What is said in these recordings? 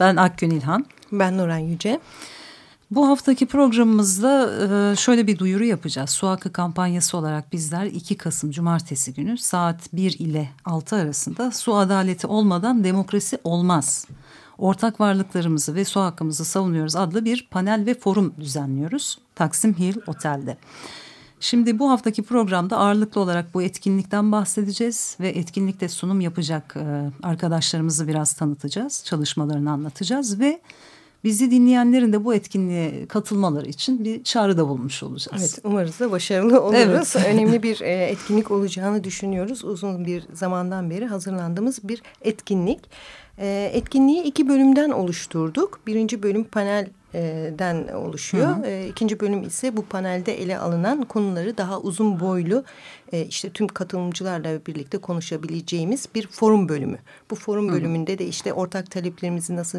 Ben Akgün İlhan. Ben Nuran Yüce. Bu haftaki programımızda e, şöyle bir duyuru yapacağız. Su Hakkı kampanyası olarak bizler 2 Kasım Cumartesi günü saat 1 ile 6 arasında su adaleti olmadan demokrasi olmaz. Ortak varlıklarımızı ve su hakkımızı savunuyoruz adlı bir panel ve forum düzenliyoruz. Taksim Hill Otel'de. Şimdi bu haftaki programda ağırlıklı olarak bu etkinlikten bahsedeceğiz ve etkinlikte sunum yapacak e, arkadaşlarımızı biraz tanıtacağız, çalışmalarını anlatacağız ve bizi dinleyenlerin de bu etkinliğe katılmaları için bir çağrıda bulmuş olacağız. Evet umarız da başarılı oluruz. Evet. Önemli bir e, etkinlik olacağını düşünüyoruz. Uzun bir zamandan beri hazırlandığımız bir etkinlik. E, etkinliği iki bölümden oluşturduk. Birinci bölüm panel den oluşuyor. Hı hı. E, ikinci bölüm ise bu panelde ele alınan konuları daha uzun boylu e, işte tüm katılımcılarla birlikte konuşabileceğimiz bir forum bölümü. Bu forum hı hı. bölümünde de işte ortak taleplerimizi nasıl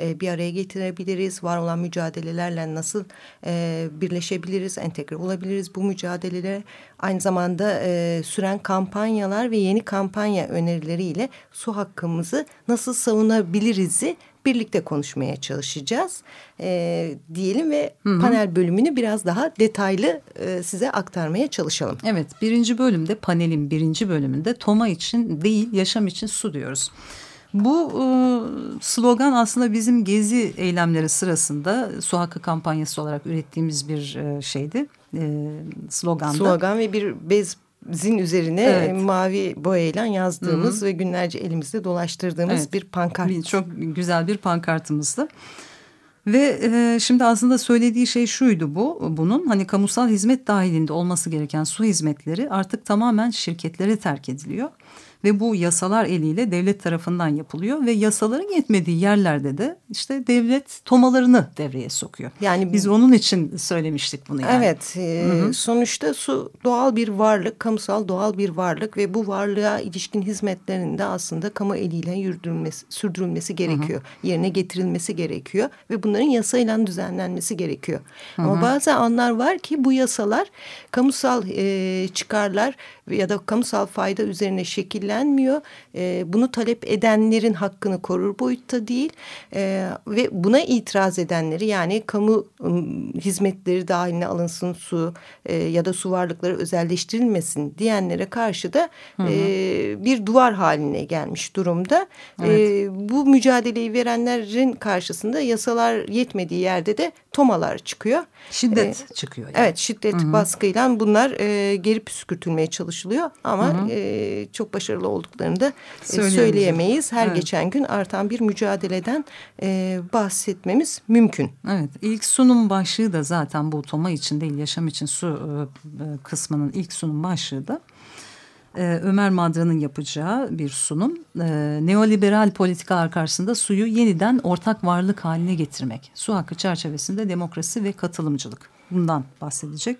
e, bir araya getirebiliriz, var olan mücadelelerle nasıl e, birleşebiliriz, entegre olabiliriz bu mücadelelere. Aynı zamanda e, süren kampanyalar ve yeni kampanya önerileriyle su hakkımızı nasıl savunabiliriz'i birlikte konuşmaya çalışacağız e, diyelim ve Hı -hı. panel bölümünü biraz daha detaylı e, size aktarmaya çalışalım. Evet birinci bölümde panelin birinci bölümünde Toma için değil yaşam için su diyoruz. Bu e, slogan aslında bizim gezi eylemleri sırasında su hakkı kampanyası olarak ürettiğimiz bir e, şeydi. E, sloganda. Slogan ve bir bez zin üzerine evet. mavi boyayla yazdığımız Hı -hı. ve günlerce elimizde dolaştırdığımız evet. bir pankart. Çok güzel bir pankartımızdı. Ve e, şimdi aslında söylediği şey şuydu bu bunun hani kamusal hizmet dahilinde olması gereken su hizmetleri artık tamamen şirketlere terk ediliyor ve bu yasalar eliyle devlet tarafından yapılıyor ve yasaların yetmediği yerlerde de işte devlet tomalarını devreye sokuyor. Yani biz onun için söylemiştik bunu yani. Evet. E, Hı -hı. sonuçta su doğal bir varlık, kamusal doğal bir varlık ve bu varlığa ilişkin hizmetlerinde aslında kamu eliyle yürütülmesi, sürdürülmesi gerekiyor. Hı -hı. Yerine getirilmesi gerekiyor ve bunların yasayla düzenlenmesi gerekiyor. Hı -hı. Ama bazı anlar var ki bu yasalar kamusal e, çıkarlar ya da kamusal fayda üzerine şekillenmiyor. E, bunu talep edenlerin hakkını korur boyutta değil e, ve buna itiraz edenleri yani kamu hizmetleri dahiline alınsın su e, ya da su varlıkları özelleştirilmesin diyenlere karşı da hı hı. E, bir duvar haline gelmiş durumda. Evet. E, bu mücadeleyi verenlerin karşısında yasalar yetmediği yerde de tomalar çıkıyor. Şiddet ee, çıkıyor. Yani. Evet şiddet Hı -hı. baskıyla bunlar e, geri püskürtülmeye çalışılıyor. Ama Hı -hı. E, çok başarılı olduklarını da e, söyleyemeyiz. Her evet. geçen gün artan bir mücadeleden e, bahsetmemiz mümkün. Evet ilk sunum başlığı da zaten bu toma için değil yaşam için su e, e kısmının ilk sunum başlığı da e, Ömer Madra'nın yapacağı bir sunum. E, neoliberal politikalar karşısında suyu yeniden ortak varlık haline getirmek. Su hakkı çerçevesinde demokrasi ve katılımcılık. Bundan bahsedecek.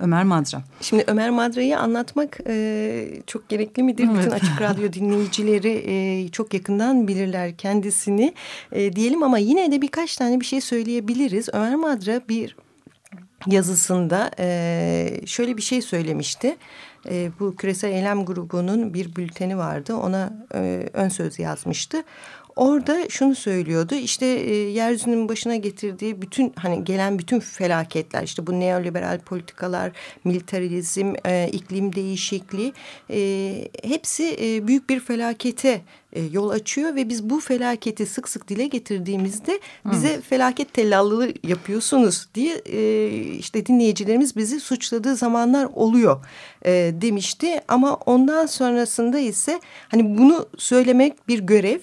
Ömer Madra. Şimdi Ömer Madra'yı anlatmak e, çok gerekli midir? Evet. Bütün Açık Radyo dinleyicileri e, çok yakından bilirler kendisini e, diyelim ama yine de birkaç tane bir şey söyleyebiliriz. Ömer Madra bir yazısında e, şöyle bir şey söylemişti e, bu küresel eylem grubunun bir bülteni vardı. Ona e, ön söz yazmıştı. Orada şunu söylüyordu işte e, yeryüzünün başına getirdiği bütün hani gelen bütün felaketler işte bu neoliberal politikalar, militarizm, e, iklim değişikliği e, hepsi e, büyük bir felakete e, yol açıyor ve biz bu felaketi sık sık dile getirdiğimizde bize Hı. felaket tellallığı yapıyorsunuz diye e, işte dinleyicilerimiz bizi suçladığı zamanlar oluyor e, demişti. Ama ondan sonrasında ise hani bunu söylemek bir görev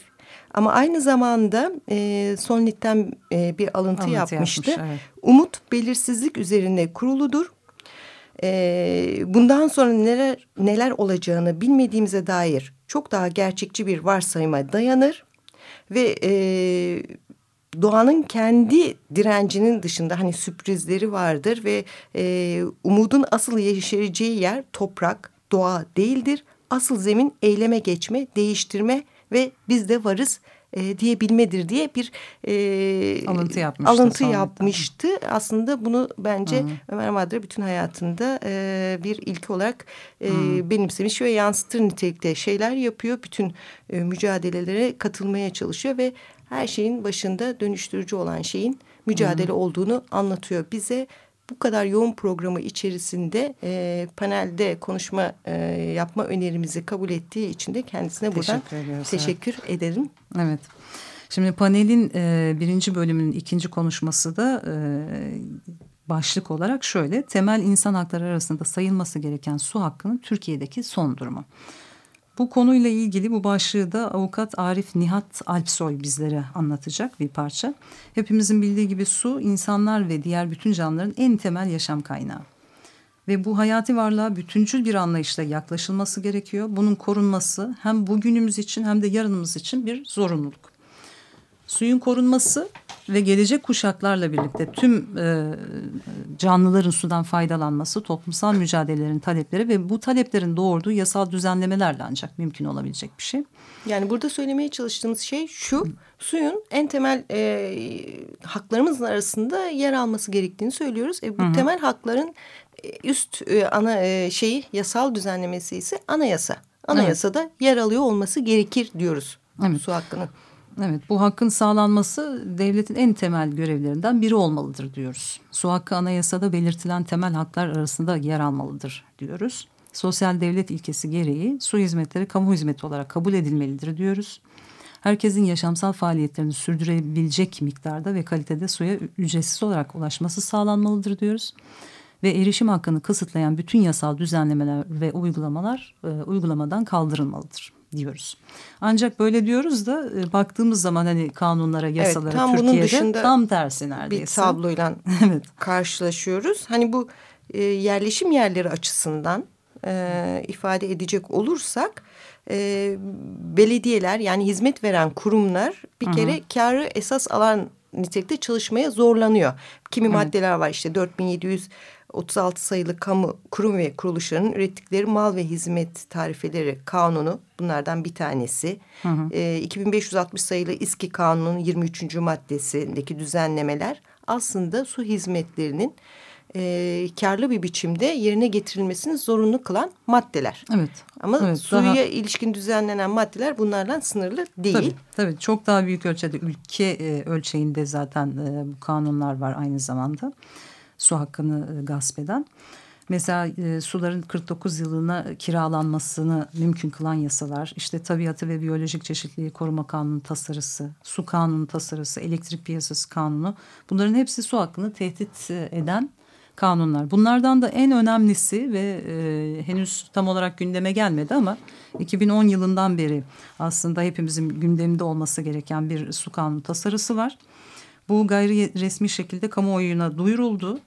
ama aynı zamanda e, Son Lit'ten e, bir alıntı, alıntı yapmıştı. Yapmış, evet. Umut belirsizlik üzerine kuruludur. e, bundan sonra neler neler olacağını bilmediğimize dair çok daha gerçekçi bir varsayıma dayanır ve e, doğanın kendi direncinin dışında hani sürprizleri vardır ve e, umudun asıl yeşereceği yer toprak, doğa değildir. Asıl zemin eyleme geçme, değiştirme ve biz de varız e, diyebilmedir diye bir e, alıntı yapmıştı. Alıntı yapmıştı. Aslında bunu bence Hı. Ömer Madra bütün hayatında e, bir ilki olarak e, benimsemiş ve yansıtır nitelikte şeyler yapıyor. Bütün e, mücadelelere katılmaya çalışıyor ve her şeyin başında dönüştürücü olan şeyin mücadele Hı. olduğunu anlatıyor bize bu kadar yoğun programı içerisinde e, panelde konuşma e, yapma önerimizi kabul ettiği için de kendisine buradan teşekkür, teşekkür evet. ederim. Evet. Şimdi panelin e, birinci bölümünün ikinci konuşması da e, başlık olarak şöyle. Temel insan hakları arasında sayılması gereken su hakkının Türkiye'deki son durumu. Bu konuyla ilgili bu başlığı da avukat Arif Nihat Alpsoy bizlere anlatacak bir parça. Hepimizin bildiği gibi su insanlar ve diğer bütün canlıların en temel yaşam kaynağı. Ve bu hayati varlığa bütüncül bir anlayışla yaklaşılması gerekiyor. Bunun korunması hem bugünümüz için hem de yarınımız için bir zorunluluk. Suyun korunması ve gelecek kuşaklarla birlikte tüm e, canlıların sudan faydalanması toplumsal mücadelelerin talepleri ve bu taleplerin doğurduğu yasal düzenlemelerle ancak mümkün olabilecek bir şey. Yani burada söylemeye çalıştığımız şey şu suyun en temel e, haklarımızın arasında yer alması gerektiğini söylüyoruz. E, bu hı hı. temel hakların e, üst e, ana e, şeyi yasal düzenlemesi ise anayasa. Anayasada evet. yer alıyor olması gerekir diyoruz evet. su hakkının. Evet bu hakkın sağlanması devletin en temel görevlerinden biri olmalıdır diyoruz. Su hakkı anayasada belirtilen temel haklar arasında yer almalıdır diyoruz. Sosyal devlet ilkesi gereği su hizmetleri kamu hizmeti olarak kabul edilmelidir diyoruz. Herkesin yaşamsal faaliyetlerini sürdürebilecek miktarda ve kalitede suya ücretsiz olarak ulaşması sağlanmalıdır diyoruz. Ve erişim hakkını kısıtlayan bütün yasal düzenlemeler ve uygulamalar e, uygulamadan kaldırılmalıdır diyoruz. Ancak böyle diyoruz da e, baktığımız zaman hani kanunlara, yasalara evet, tam Türkiye'de bunun dışında tam tersi neredeyse. Bir tabloyla evet. karşılaşıyoruz. Hani bu e, yerleşim yerleri açısından e, ifade edecek olursak e, belediyeler yani hizmet veren kurumlar bir Hı -hı. kere karı esas alan nitelikte çalışmaya zorlanıyor. Kimi evet. maddeler var işte 4700 36 sayılı kamu kurum ve kuruluşlarının ürettikleri mal ve hizmet tarifeleri kanunu bunlardan bir tanesi. Hı hı. E, 2560 sayılı İSKİ kanunun 23. maddesindeki düzenlemeler aslında su hizmetlerinin e, karlı bir biçimde yerine getirilmesini zorunlu kılan maddeler. Evet. Ama evet, suya daha... ilişkin düzenlenen maddeler bunlardan sınırlı değil. Tabii, tabii çok daha büyük ölçüde ülke e, ölçeğinde zaten e, bu kanunlar var aynı zamanda su hakkını e, gasp eden. Mesela e, suların 49 yılına kiralanmasını mümkün kılan yasalar, işte tabiatı ve biyolojik çeşitliliği koruma kanunu tasarısı, su kanunu tasarısı, elektrik piyasası kanunu bunların hepsi su hakkını tehdit e, eden kanunlar. Bunlardan da en önemlisi ve e, henüz tam olarak gündeme gelmedi ama 2010 yılından beri aslında hepimizin gündeminde olması gereken bir su kanunu tasarısı var. Bu gayri resmi şekilde kamuoyuna duyuruldu.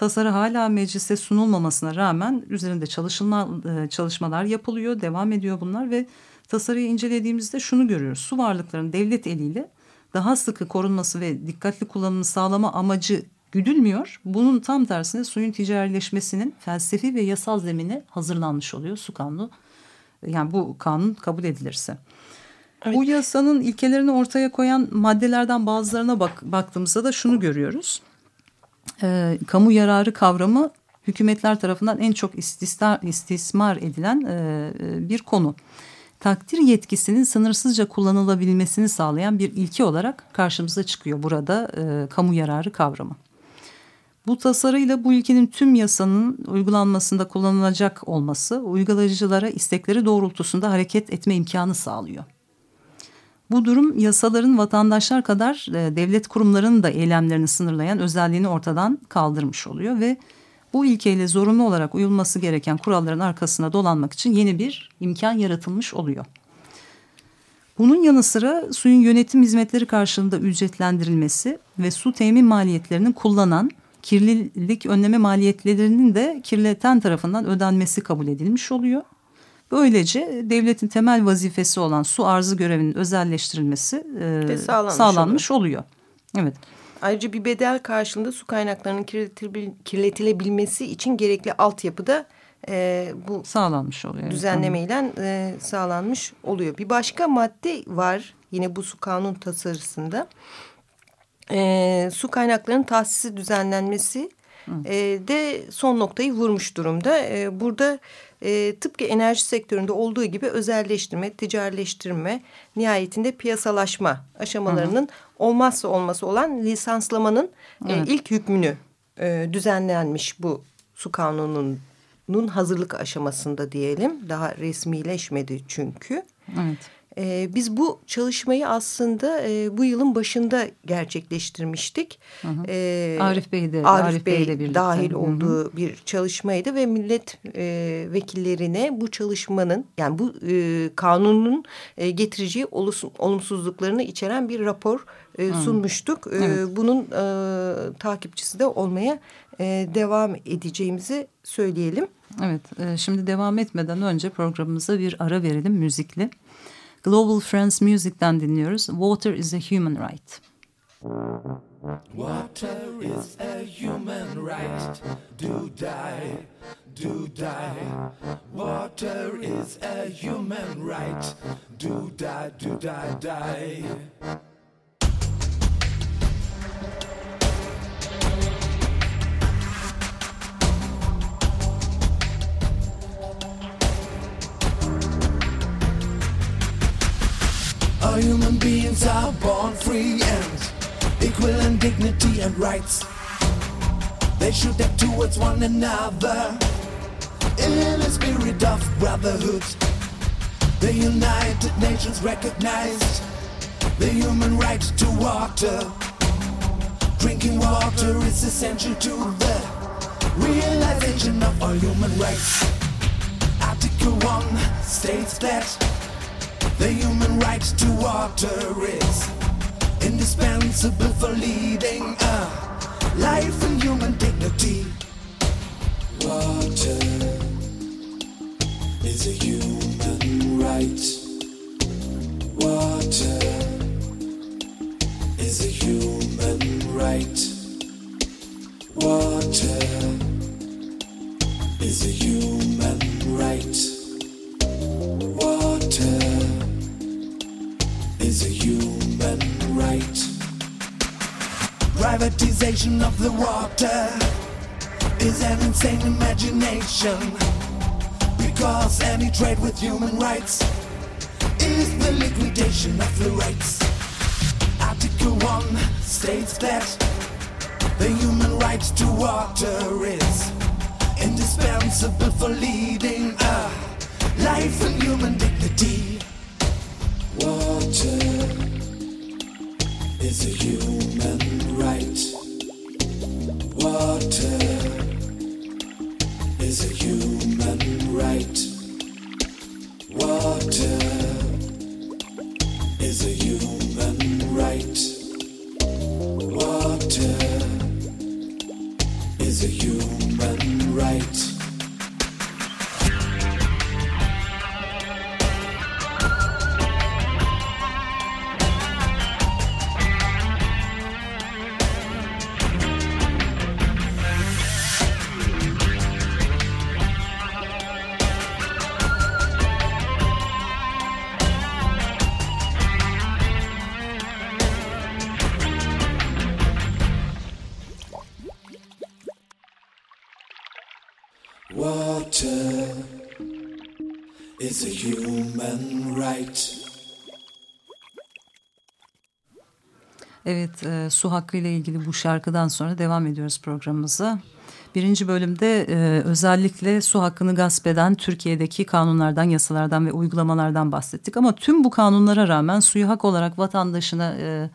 Tasarı hala meclise sunulmamasına rağmen üzerinde çalışılma, e, çalışmalar yapılıyor, devam ediyor bunlar ve tasarıyı incelediğimizde şunu görüyoruz. Su varlıklarının devlet eliyle daha sıkı korunması ve dikkatli kullanımını sağlama amacı güdülmüyor. Bunun tam tersine suyun ticarileşmesinin felsefi ve yasal zemini hazırlanmış oluyor su kanunu. Yani bu kanun kabul edilirse. Evet. Bu yasanın ilkelerini ortaya koyan maddelerden bazılarına bak, baktığımızda da şunu görüyoruz. E, kamu yararı kavramı hükümetler tarafından en çok istismar, istismar edilen e, bir konu. Takdir yetkisinin sınırsızca kullanılabilmesini sağlayan bir ilke olarak karşımıza çıkıyor burada e, kamu yararı kavramı. Bu tasarıyla bu ilkenin tüm yasanın uygulanmasında kullanılacak olması uygulayıcılara istekleri doğrultusunda hareket etme imkanı sağlıyor. Bu durum yasaların vatandaşlar kadar e, devlet kurumlarının da eylemlerini sınırlayan özelliğini ortadan kaldırmış oluyor ve bu ilkeyle zorunlu olarak uyulması gereken kuralların arkasına dolanmak için yeni bir imkan yaratılmış oluyor. Bunun yanı sıra suyun yönetim hizmetleri karşılığında ücretlendirilmesi ve su temin maliyetlerinin kullanan kirlilik önleme maliyetlerinin de kirleten tarafından ödenmesi kabul edilmiş oluyor. Böylece devletin temel vazifesi olan su arzı görevinin özelleştirilmesi e, sağlanmış, sağlanmış oluyor. oluyor. Evet. Ayrıca bir bedel karşılığında su kaynaklarının kirletilebilmesi için gerekli altyapıda e, bu sağlanmış oluyor. Düzenlemeyle e, sağlanmış oluyor. Bir başka madde var yine bu su kanun tasarısında. E, su kaynaklarının tahsisi düzenlenmesi e, de son noktayı vurmuş durumda. E, burada e, tıpkı enerji sektöründe olduğu gibi özelleştirme, ticarileştirme, nihayetinde piyasalaşma aşamalarının Hı. olmazsa olması olan lisanslamanın e, evet. e, ilk hükmünü e, düzenlenmiş bu su kanununun hazırlık aşamasında diyelim. Daha resmileşmedi çünkü. Evet. E, biz bu çalışmayı aslında e, bu yılın başında gerçekleştirmiştik. Hı hı. E, Arif Bey de Arif, Arif Bey, Bey dahil olduğu hı hı. bir çalışmaydı ve millet e, vekillerine bu çalışmanın yani bu e, kanunun e, getireceği olumsuzluklarını içeren bir rapor e, sunmuştuk. E, evet. Bunun e, takipçisi de olmaya e, devam edeceğimizi söyleyelim. Evet, e, şimdi devam etmeden önce programımıza bir ara verelim müzikle. Global Friends Music'ten dinliyoruz. Water is a human right. Water is a human right. Do die, do die. Water is a human right. Do die, do die, die. All human beings are born free and equal in dignity and rights. They should act towards one another in a spirit of brotherhood. The United Nations recognized the human right to water. Drinking water is essential to the realization of all human rights. Article 1 states that the human right to water is indispensable for leading a life and human dignity. Water is a human right. Water is a human right. Water is a human Privatization of the water is an insane imagination. Because any trade with human rights is the liquidation of the rights. Article 1 states that the human right to water is indispensable for leading a life and human dignity. Water is a human right. Water. Is a human Evet, e, su hakkı ile ilgili bu şarkıdan sonra devam ediyoruz programımıza. Birinci bölümde e, özellikle su hakkını gasp eden Türkiye'deki kanunlardan, yasalardan ve uygulamalardan bahsettik. Ama tüm bu kanunlara rağmen suyu hak olarak vatandaşına e,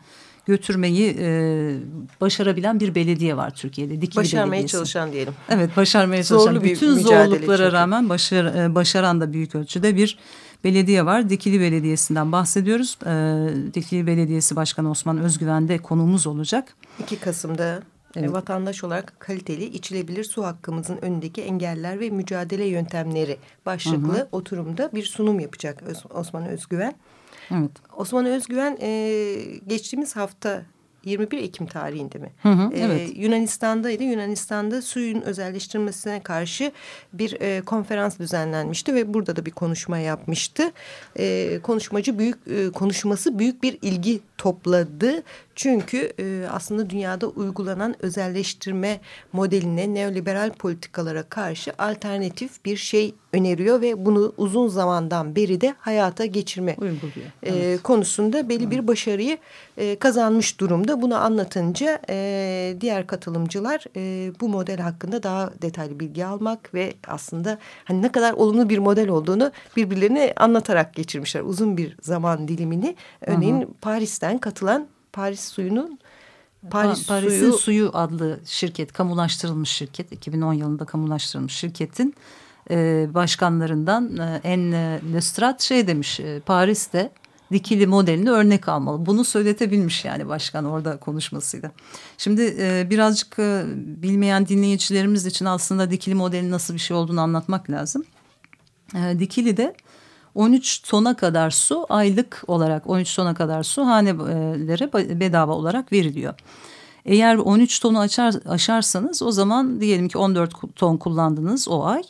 götürmeyi e, başarabilen bir belediye var Türkiye'de. Dikili Başarmaya Belediyesi. çalışan diyelim. Evet başarmaya çalışan. Zorlu Bütün zorluklara çünkü. rağmen başar, e, başaran da büyük ölçüde bir belediye var. Dikili Belediyesi'nden bahsediyoruz. E, Dikili Belediyesi Başkanı Osman Özgüven de konuğumuz olacak. 2 Kasım'da Evet. Vatandaş olarak kaliteli, içilebilir su hakkımızın önündeki engeller ve mücadele yöntemleri başlıklı hı hı. oturumda bir sunum yapacak Osman Özgüven. Evet. Osman Özgüven e, geçtiğimiz hafta 21 Ekim tarihinde mi? Hı hı, evet. Ee, Yunanistan'daydı. Yunanistan'da suyun özelleştirilmesine karşı bir e, konferans düzenlenmişti ve burada da bir konuşma yapmıştı. E, konuşmacı büyük e, konuşması büyük bir ilgi topladı. Çünkü e, aslında dünyada uygulanan özelleştirme modeline, neoliberal politikalara karşı alternatif bir şey öneriyor ve bunu uzun zamandan beri de hayata geçirme e, konusunda belli bir başarıyı e, kazanmış durumda. Bunu anlatınca e, diğer katılımcılar e, bu model hakkında daha detaylı bilgi almak ve aslında hani ne kadar olumlu bir model olduğunu birbirlerine anlatarak geçirmişler uzun bir zaman dilimini. Örneğin -hı. Paris'ten katılan Paris suyunun Paris Paris'in suyu... suyu adlı şirket kamulaştırılmış şirket 2010 yılında kamulaştırılmış şirketin e, başkanlarından e, en e, Nestrat şey demiş e, Paris'te dikili modelini örnek almalı. Bunu söyletebilmiş yani başkan orada konuşmasıyla. Şimdi e, birazcık e, bilmeyen dinleyicilerimiz için aslında dikili modelin nasıl bir şey olduğunu anlatmak lazım. E, dikili de 13 tona kadar su aylık olarak 13 tona kadar su hanelere bedava olarak veriliyor. Eğer 13 tonu açar, aşarsanız o zaman diyelim ki 14 ton kullandınız o ay.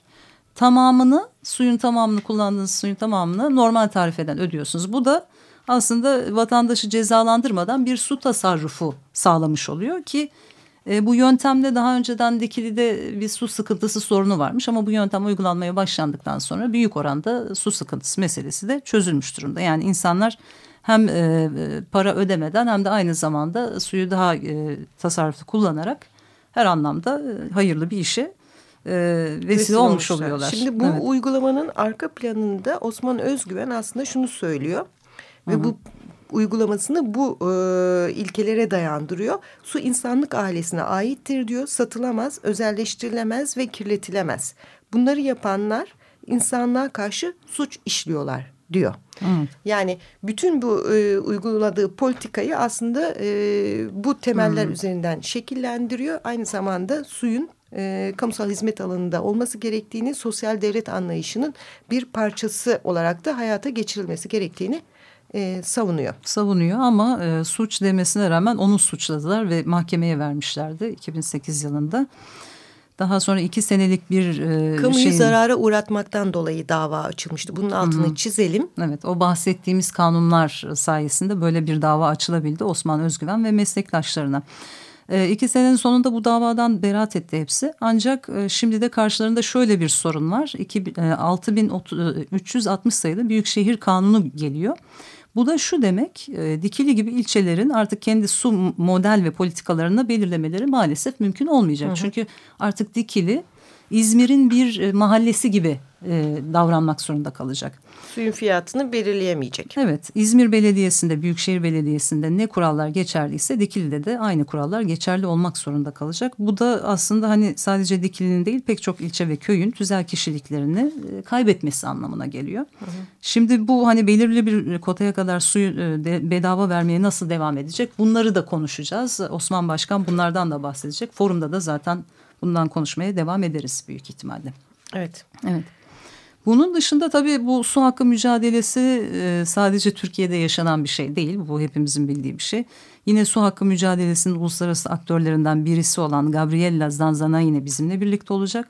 Tamamını suyun tamamını kullandığınız suyun tamamını normal tarifeden ödüyorsunuz. Bu da aslında vatandaşı cezalandırmadan bir su tasarrufu sağlamış oluyor ki e, bu yöntemde daha önceden Dikili'de bir su sıkıntısı sorunu varmış ama bu yöntem uygulanmaya başlandıktan sonra büyük oranda su sıkıntısı meselesi de çözülmüş durumda. Yani insanlar hem e, para ödemeden hem de aynı zamanda suyu daha e, tasarruflu kullanarak her anlamda e, hayırlı bir işe e, vesile, vesile olmuş olmuşlar. oluyorlar. Şimdi bu evet. uygulamanın arka planında Osman Özgüven aslında şunu söylüyor. Ve Hı -hı. bu uygulamasını bu e, ilkelere dayandırıyor. Su insanlık ailesine aittir diyor. Satılamaz, özelleştirilemez ve kirletilemez. Bunları yapanlar insanlığa karşı suç işliyorlar diyor. Evet. Yani bütün bu e, uyguladığı politikayı aslında e, bu temeller hmm. üzerinden şekillendiriyor. Aynı zamanda suyun e, kamusal hizmet alanında olması gerektiğini, sosyal devlet anlayışının bir parçası olarak da hayata geçirilmesi gerektiğini e, savunuyor. Savunuyor ama e, suç demesine rağmen onu suçladılar ve mahkemeye vermişlerdi 2008 yılında. Daha sonra iki senelik bir e, Kamuyu şeyin... zarara uğratmaktan dolayı dava açılmıştı. Bunun altını Hı -hı. çizelim. Evet o bahsettiğimiz kanunlar sayesinde böyle bir dava açılabildi Osman Özgüven ve meslektaşlarına. E, iki senenin sonunda bu davadan beraat etti hepsi. Ancak e, şimdi de karşılarında şöyle bir sorun var. E, 6360 sayılı Büyükşehir Kanunu geliyor. Bu da şu demek e, Dikili gibi ilçelerin artık kendi su model ve politikalarını belirlemeleri maalesef mümkün olmayacak. Hı hı. Çünkü artık Dikili İzmir'in bir e, mahallesi gibi e, davranmak zorunda kalacak. Suyun fiyatını belirleyemeyecek. Evet İzmir Belediyesi'nde Büyükşehir Belediyesi'nde ne kurallar geçerliyse Dikili'de de aynı kurallar geçerli olmak zorunda kalacak. Bu da aslında hani sadece Dikili'nin değil pek çok ilçe ve köyün tüzel kişiliklerini e, kaybetmesi anlamına geliyor. Hı hı. Şimdi bu hani belirli bir kotaya kadar suyu e, de, bedava vermeye nasıl devam edecek bunları da konuşacağız. Osman Başkan bunlardan da bahsedecek. Forumda da zaten bundan konuşmaya devam ederiz büyük ihtimalle. Evet. Evet. Bunun dışında tabii bu su hakkı mücadelesi e, sadece Türkiye'de yaşanan bir şey değil. Bu hepimizin bildiği bir şey. Yine su hakkı mücadelesinin uluslararası aktörlerinden birisi olan Gabriella Zanzana yine bizimle birlikte olacak.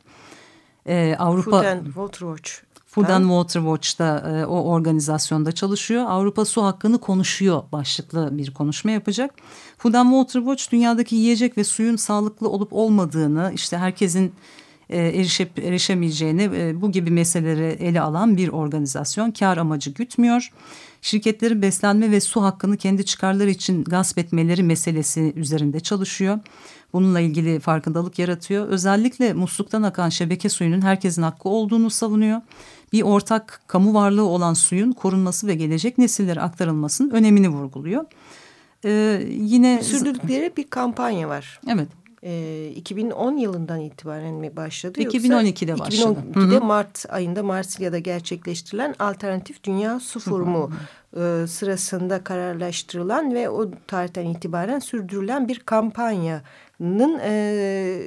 Ee, Avrupa Food and Water Watch. Food and Water Watch'ta e, o organizasyonda çalışıyor. Avrupa su hakkını konuşuyor başlıklı bir konuşma yapacak. Food and Water Watch dünyadaki yiyecek ve suyun sağlıklı olup olmadığını işte herkesin e, erişip erişemeyeceğini e, bu gibi meseleleri ele alan bir organizasyon kar amacı gütmüyor. Şirketlerin beslenme ve su hakkını kendi çıkarları için gasp etmeleri meselesi üzerinde çalışıyor. Bununla ilgili farkındalık yaratıyor. Özellikle musluktan akan şebeke suyunun herkesin hakkı olduğunu savunuyor. Bir ortak kamu varlığı olan suyun korunması ve gelecek nesillere aktarılmasının önemini vurguluyor. Ee, yine sürdürdükleri bir kampanya var. Evet e, 2010 yılından itibaren mi başladı? 2012'de başladı. 2012'de Mart ayında Marsilya'da gerçekleştirilen Alternatif Dünya Su Forumu e, sırasında kararlaştırılan ve o tarihten itibaren sürdürülen bir kampanyanın e,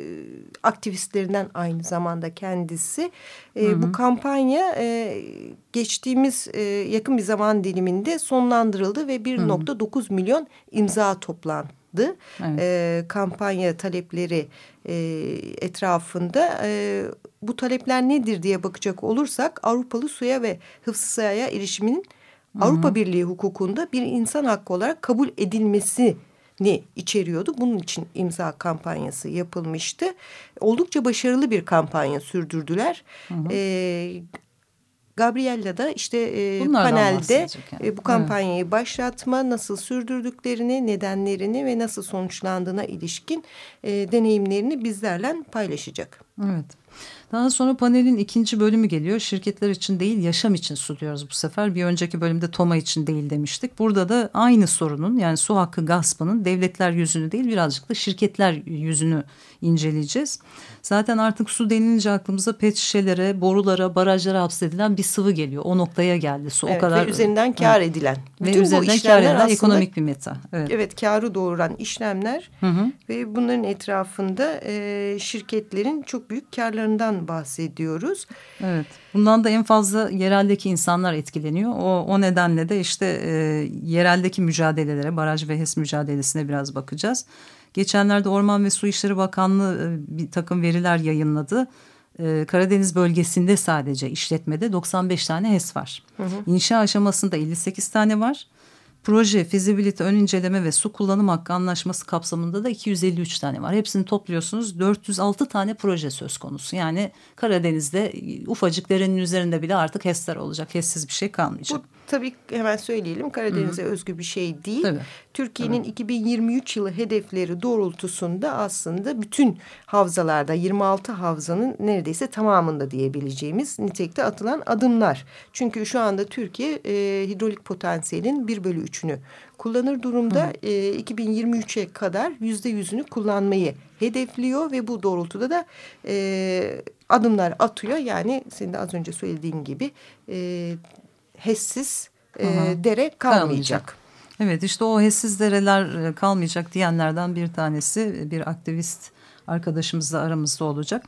aktivistlerinden aynı zamanda kendisi. E, hı hı. Bu kampanya e, geçtiğimiz e, yakın bir zaman diliminde sonlandırıldı ve 1.9 milyon imza toplandı. Evet. E, kampanya talepleri e, etrafında e, bu talepler nedir diye bakacak olursak Avrupalı suya ve hıfzı erişiminin Hı -hı. Avrupa Birliği hukukunda bir insan hakkı olarak kabul edilmesini içeriyordu. Bunun için imza kampanyası yapılmıştı. Oldukça başarılı bir kampanya sürdürdüler. Hı hı. E, Gabriella da işte e, panelde yani. e, bu kampanyayı evet. başlatma, nasıl sürdürdüklerini, nedenlerini ve nasıl sonuçlandığına ilişkin e, deneyimlerini bizlerle paylaşacak. Evet. Daha sonra panelin ikinci bölümü geliyor. Şirketler için değil yaşam için su diyoruz bu sefer. Bir önceki bölümde TOMA için değil demiştik. Burada da aynı sorunun yani su hakkı gaspının devletler yüzünü değil birazcık da şirketler yüzünü inceleyeceğiz. Zaten artık su denilince aklımıza pet şişelere, borulara, barajlara hapsedilen bir sıvı geliyor. O noktaya geldi su. Evet, o kadar ve üzerinden kar evet. edilen. Ve Bütün üzerinden kar edilen aslında, ekonomik bir meta. Evet, evet karı doğuran işlemler hı hı. ve bunların etrafında e, şirketlerin çok büyük karlarından bahsediyoruz. Evet. Bundan da en fazla yereldeki insanlar etkileniyor. O, o nedenle de işte e, yereldeki mücadelelere, baraj ve HES mücadelesine biraz bakacağız. Geçenlerde Orman ve Su İşleri Bakanlığı e, bir takım veriler yayınladı. E, Karadeniz bölgesinde sadece işletmede 95 tane HES var. Hı hı. İnşa aşamasında 58 tane var. Proje, fizibilite, ön inceleme ve su kullanım hakkı anlaşması kapsamında da 253 tane var. Hepsini topluyorsunuz 406 tane proje söz konusu. Yani Karadeniz'de ufacık derenin üzerinde bile artık HES'ler olacak. HES'siz bir şey kalmayacak. Bu tabii hemen söyleyelim Karadeniz'e özgü bir şey değil. Türkiye'nin 2023 yılı hedefleri doğrultusunda aslında bütün havzalarda 26 havzanın neredeyse tamamında diyebileceğimiz nitekte atılan adımlar. Çünkü şu anda Türkiye e, hidrolik potansiyelin bir bölü üçünü kullanır durumda. E, 2023'e kadar yüzde yüzünü kullanmayı hedefliyor ve bu doğrultuda da e, adımlar atıyor. Yani senin de az önce söylediğin gibi e, HES'siz e, dere kalmayacak. kalmayacak. Evet işte o HES'siz dereler e, kalmayacak diyenlerden bir tanesi bir aktivist arkadaşımız da aramızda olacak.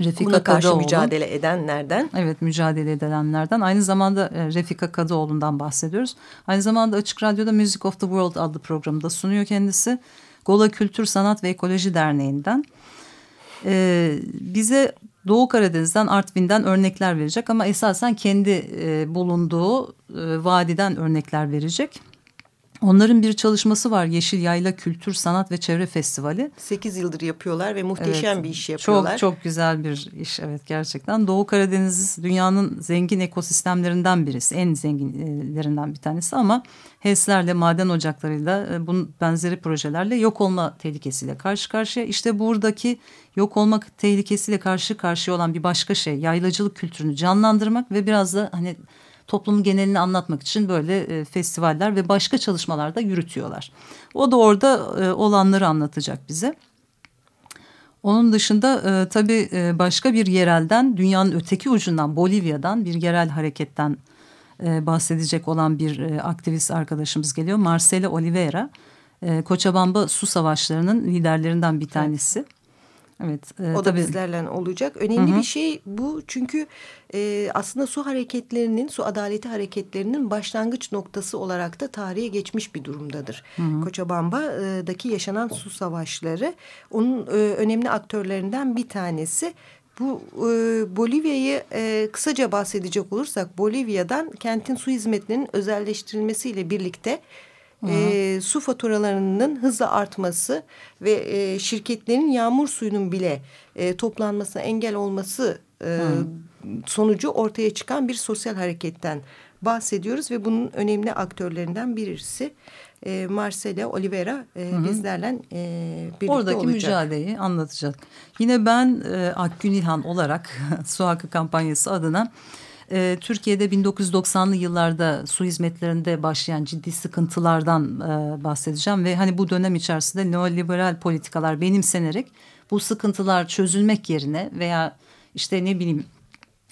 Refika Buna karşı Kadıoğlu. mücadele edenlerden. Evet mücadele edenlerden. Aynı zamanda e, Refika Kadıoğlu'ndan bahsediyoruz. Aynı zamanda Açık Radyo'da Music of the World adlı programı da sunuyor kendisi. Gola Kültür Sanat ve Ekoloji Derneği'nden. Ee, bize Doğu Karadeniz'den, Artvin'den örnekler verecek ama esasen kendi e, bulunduğu e, vadiden örnekler verecek. Onların bir çalışması var Yeşil Yayla Kültür Sanat ve Çevre Festivali. Sekiz yıldır yapıyorlar ve muhteşem evet, bir iş yapıyorlar. Çok çok güzel bir iş evet gerçekten. Doğu Karadeniz dünyanın zengin ekosistemlerinden birisi. En zenginlerinden bir tanesi ama HES'lerle, maden ocaklarıyla, e, bunun benzeri projelerle yok olma tehlikesiyle karşı karşıya. İşte buradaki yok olmak tehlikesiyle karşı karşıya olan bir başka şey yaylacılık kültürünü canlandırmak ve biraz da hani toplumun genelini anlatmak için böyle e, festivaller ve başka çalışmalar da yürütüyorlar. O da orada e, olanları anlatacak bize. Onun dışında e, tabii e, başka bir yerelden dünyanın öteki ucundan Bolivya'dan bir yerel hareketten e, bahsedecek olan bir e, aktivist arkadaşımız geliyor. Marcelo Oliveira. E, Koçabamba su savaşlarının liderlerinden bir tanesi. Evet. Evet, e, o tabii. da bizlerle olacak. Önemli Hı -hı. bir şey bu çünkü e, aslında su hareketlerinin, su adaleti hareketlerinin başlangıç noktası olarak da tarihe geçmiş bir durumdadır. Hı -hı. Koçabamba'daki yaşanan su savaşları onun e, önemli aktörlerinden bir tanesi. Bu e, Bolivya'yı e, kısaca bahsedecek olursak Bolivya'dan kentin su hizmetlerinin özelleştirilmesiyle birlikte e, su faturalarının hızla artması ve e, şirketlerin yağmur suyunun bile e, toplanmasına engel olması e, sonucu ortaya çıkan bir sosyal hareketten bahsediyoruz ve bunun önemli aktörlerinden birisi e, Marcelo Oliveira e, Hı -hı. bizlerle e, birlikte Oradaki olacak. mücadeleyi anlatacak. Yine ben e, Akgün İlhan olarak Su Hakkı kampanyası adına e, Türkiye'de 1990'lı yıllarda su hizmetlerinde başlayan ciddi sıkıntılardan e, bahsedeceğim ve hani bu dönem içerisinde neoliberal politikalar benimsenerek bu sıkıntılar çözülmek yerine veya işte ne bileyim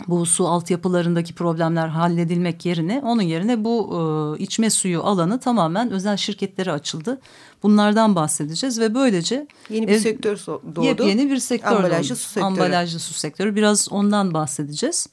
bu su altyapılarındaki problemler halledilmek yerine onun yerine bu e, içme suyu alanı tamamen özel şirketlere açıldı. Bunlardan bahsedeceğiz ve böylece yeni bir e, sektör doğdu. Yeni bir sektör ambalajlı doğdu. su sektörü. Ambalajlı su sektörü. Biraz ondan bahsedeceğiz.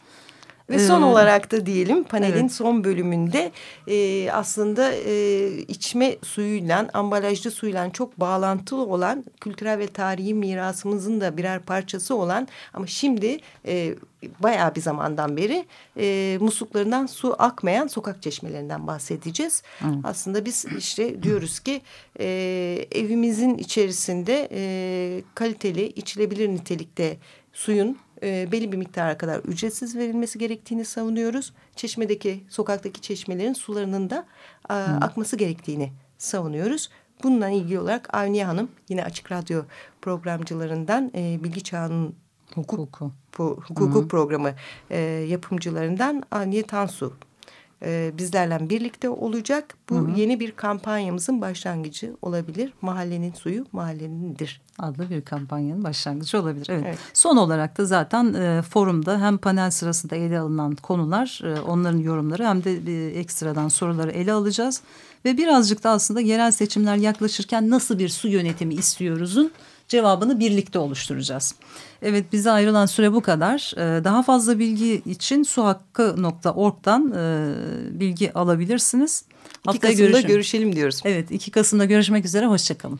Ve son ee, olarak da diyelim panelin evet. son bölümünde e, aslında e, içme suyuyla ambalajlı suyla çok bağlantılı olan kültürel ve tarihi mirasımızın da birer parçası olan ama şimdi e, bayağı bir zamandan beri e, musluklarından su akmayan sokak çeşmelerinden bahsedeceğiz. Hı. Aslında biz işte diyoruz ki e, evimizin içerisinde e, kaliteli içilebilir nitelikte suyun e, belli bir miktara kadar ücretsiz verilmesi gerektiğini savunuyoruz. Çeşmedeki, sokaktaki çeşmelerin sularının da e, akması gerektiğini savunuyoruz. Bununla ilgili olarak Avniye Hanım yine Açık Radyo programcılarından e, Bilgi Çağının Hukuku, bu, hukuku programı e, yapımcılarından Avniye Tansu e, bizlerle birlikte olacak. Bu hı hı. yeni bir kampanyamızın başlangıcı olabilir. Mahallenin suyu mahallenindir. Adlı bir kampanyanın başlangıcı olabilir. Evet. evet. Son olarak da zaten e, forumda hem panel sırasında ele alınan konular, e, onların yorumları hem de e, ekstradan soruları ele alacağız. Ve birazcık da aslında yerel seçimler yaklaşırken nasıl bir su yönetimi istiyoruzun cevabını birlikte oluşturacağız. Evet bize ayrılan süre bu kadar. Ee, daha fazla bilgi için suhakkı.org'dan e, bilgi alabilirsiniz. 2 Haftaya Kasım'da görüşelim. görüşelim diyoruz. Evet 2 Kasım'da görüşmek üzere. Hoşçakalın.